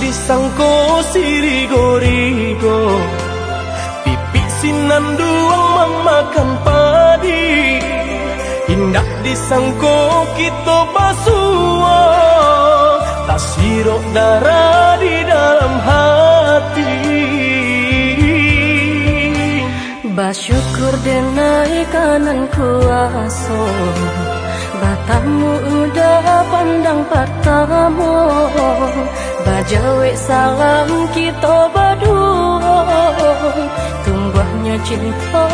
disangko sirigo-rigo Pipi sinanduang memakan padi Indah disangko kita basuwa Tak sirok darah di dalam hati. Basyukur denai kanan kuaso Batamu udah pandang pertama Bajawe salam kita berdua Tumbuhnya cinta.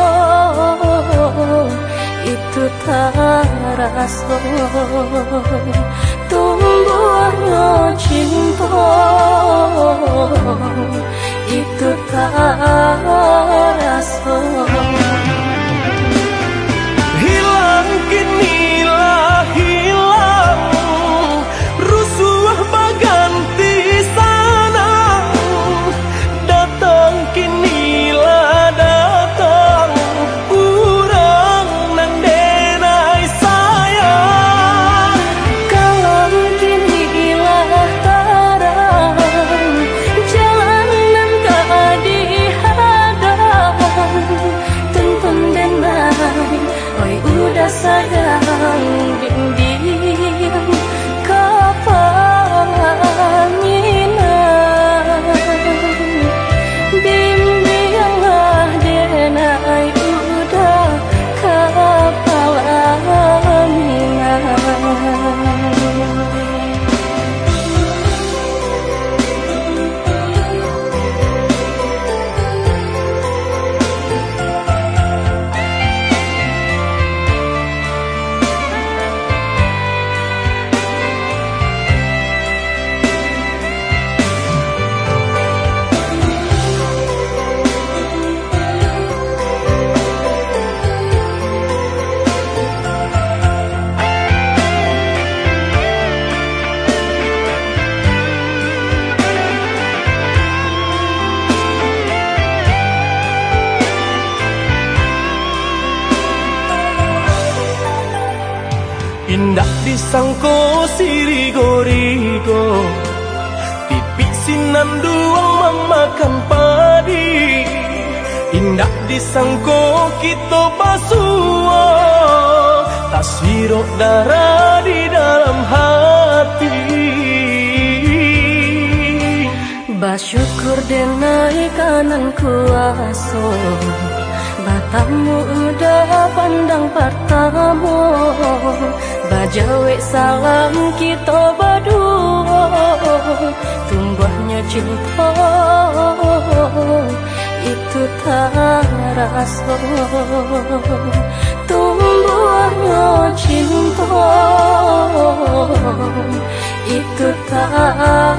Itu tak rasa. Tumbuhnya cinta. Itu tak Disangko sirigo-rigo Pipi sinanduang memakan padi Indah disangko kita basuwa Tak sirok darah di dalam hati. Basyukur denai kanan kuaso Batamu udah pandang pertama Bajawe salam kita berdua. Tumbuhnya cinta. Itu tak rasa. Tumbuhnya cinta. Itu tak